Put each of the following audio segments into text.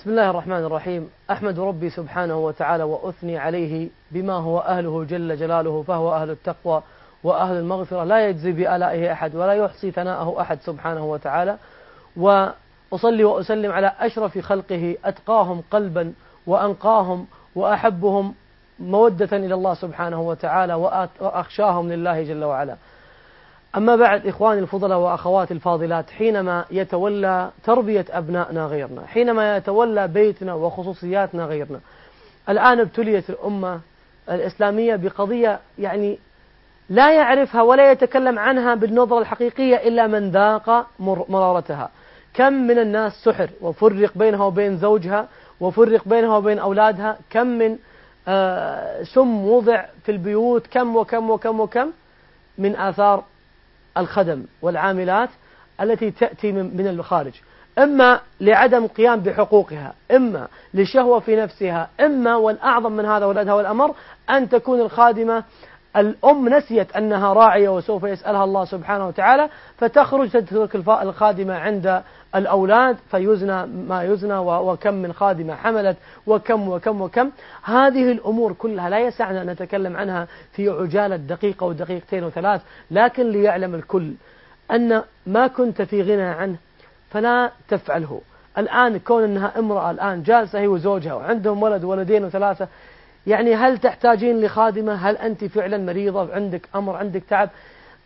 بسم الله الرحمن الرحيم. أحمد ربي سبحانه وتعالى وأثني عليه بما هو أهله جل جلاله فهو أهل التقوى وأهل المغفرة. لا يجزي بآلائه أحد ولا يحصي ثناءه أحد سبحانه وتعالى. وأصلي وأسلم على أشرف خلقه أتقاهم قلبا وأنقاهم وأحبهم مودة إلى الله سبحانه وتعالى وأخشاهم لله جل وعلا. أما بعد إخواني الفضلاء وأخواتي الفاضلات حينما يتولى تربية أبنائنا غيرنا حينما يتولى بيتنا وخصوصياتنا غيرنا الآن ابتليت الأمة الإسلامية بقضية يعني لا يعرفها ولا يتكلم عنها بالنظرة الحقيقية إلا من ذاق مرارتها. كم من الناس سحر وفرق بينها وبين زوجها وفرق بينها وبين أولادها؟ كم من آه، سم وضع في البيوت؟ كم وكم وكم وكم؟ من آثار الخدم والعاملات التي تأتي من الخارج. إما لعدم قيام بحقوقها إما لشهوة في نفسها إما والأعظم من هذا والأدهى والأمر أن تكون الخادمة الأم نسيت أنها راعية وسوف يسألها الله سبحانه وتعالى فتخرج تترك الخادمة عند الأولاد فيزنى ما يزنى وكم من خادمة حملت وكم وكم وكم. هذه الأمور كلها لا يسعنا أن نتكلم عنها في عجالة دقيقة ودقيقتين وثلاث لكن ليعلم الكل أن ما كنت في غنى عنه فلا تفعله. الآن كون أنها امرأة الآن جالسة هي وزوجها وعندهم ولد ولدين وثلاثة يعني هل تحتاجين لخادمة؟ هل أنت فعلا مريضة؟ عندك أمر؟ عندك تعب؟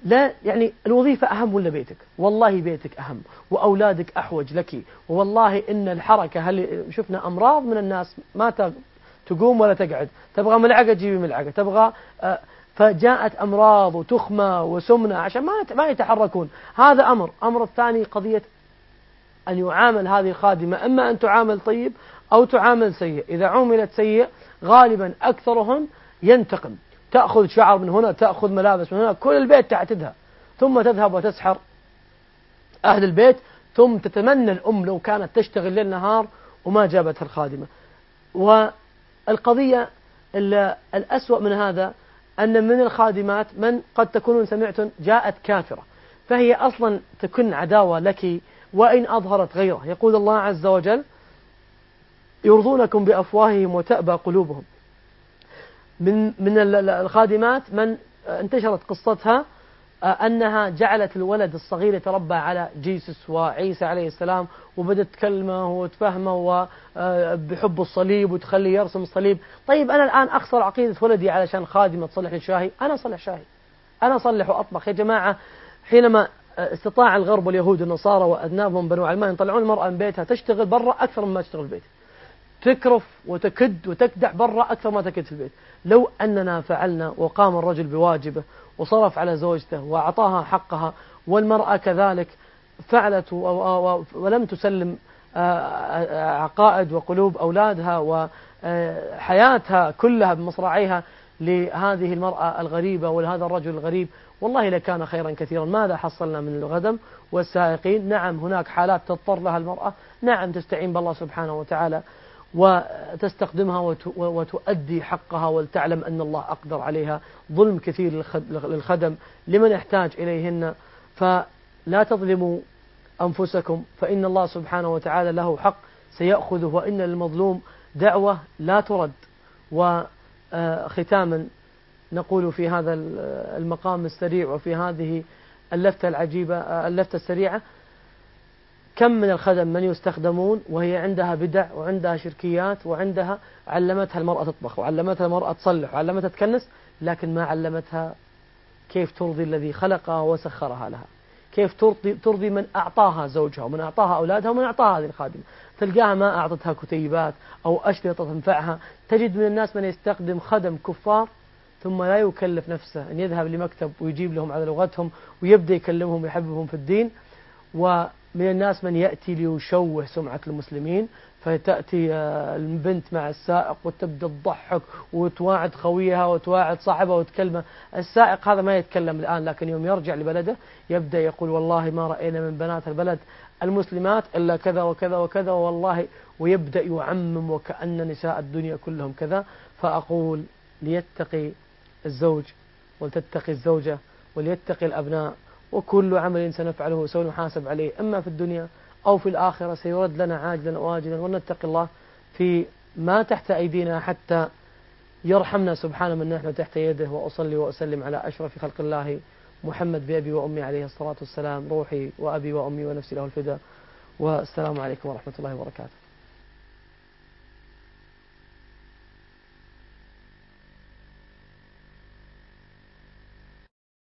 لا يعني الوظيفة أهم ولا بيتك؟ والله بيتك أهم وأولادك أحوج لك. والله إن الحركة هل شفنا أمراض من الناس ما تقوم ولا تقعد؟ تبغى ملعقة تجيبي ملعقة تبغى آه، فجاءت أمراض وتخمة وسمنة عشان ما ما يتحركون. هذا أمر. أمر الثاني قضية أن يعامل هذه الخادمة. إما أن تعامل طيب أو تعامل سيء إذا عملت سيء غالبا أكثرهم ينتقم. تأخذ شعر من هنا تأخذ ملابس من هنا كل البيت تعتدها. ثم تذهب وتسحر أهل البيت ثم تتمنى الأم لو كانت تشتغل ليل نهار وما جابتها الخادمة. والقضية الأسوأ من هذا أن من الخادمات من قد تكونون سمعتم جاءت كافرة. فهي أصلا تكن عداوة لك وإن أظهرت غيره يقول الله عز وجل يرضونكم بأفواههم وتأبى قلوبهم. من من الخادمات من انتشرت قصتها آه، أنها جعلت الولد الصغير يتربى على جيسس وعيسى عليه السلام وبدأت تكلمه وتفهمه وبحب آه، الصليب وتخليه يرسم الصليب. طيب أنا الآن أخسر عقيدة ولدي علشان خادمة تصلح لي شاهي أنا أصلح شاهي. أنا أصلح وأطبخ. يا جماعة حينما استطاع الغرب واليهود والنصارى وأذنابهم بنو علمان يطلعون المرأة من بيتها تشتغل برا أكثر مما تشتغل في البيت تكرف وتكد وتكدح برا أكثر ما تكد في البيت. لو أننا فعلنا وقام الرجل بواجبه وصرف على زوجته وأعطاها حقها والمرأة كذلك فعلت ولم تسلم آه، آه، عقائد وقلوب أولادها وحياتها كلها بمصراعيها لهذه المرأة الغريبة ولهذا الرجل الغريب والله لكان خيرا كثيرا. ماذا حصلنا من الغدم والسائقين؟ نعم هناك حالات تضطر لها المرأة. نعم تستعين بالله سبحانه وتعالى وتستخدمها وتؤدي حقها ولتعلم أن الله أقدر عليها. ظلم كثير للخدم. لمن يحتاج إليهن. فلا تظلموا أنفسكم. فإن الله سبحانه وتعالى له حق سيأخذه. وإن للمظلوم دعوة لا ترد. وختاما نقول في هذا المقام السريع وفي هذه اللفتة العجيبة اللفتة السريعة. كم من الخدم من يستخدمون وهي عندها بدع وعندها شركيات وعندها علمتها المرأة تطبخ وعلمتها المرأة تصلح وعلمتها تكنس لكن ما علمتها كيف ترضي الذي خلقها وسخرها لها. كيف ترضي, ترضي من أعطاها زوجها ومن أعطاها أولادها ومن أعطاها هذه الخادمة. تلقاها ما أعطتها كتيبات أو أشرطة تنفعها. تجد من الناس من يستخدم خدم كفار ثم لا يكلف نفسه أن يذهب لمكتب ويجيب لهم على لغتهم ويبدأ يكلمهم ويحببهم في الدين. و من الناس من يأتي ليشوه سمعة المسلمين فتأتي آه، البنت مع السائق وتبدأ تضحك وتواعد خويها وتواعد صاحبها وتكلمه. السائق هذا ما يتكلم الآن لكن يوم يرجع لبلده يبدأ يقول والله ما رأينا من بنات البلد المسلمات إلا كذا وكذا وكذا والله ويبدأ يعمم وكأن نساء الدنيا كلهم كذا. فأقول ليتقي الزوج ولتتقي الزوجة وليتقي الأبناء. وكل عمل سنفعله سنحاسب عليه. إما في الدنيا أو في الآخرة سيرد لنا عاجلا وآجلا ونتقي الله في ما تحت أيدينا حتى يرحمنا سبحانه من نحن تحت يده. وأصلي وأسلم على أشرف خلق الله محمد بأبي وأمي عليه الصلاة والسلام روحي وأبي وأمي ونفسي له الفداء. والسلام عليكم ورحمة الله وبركاته.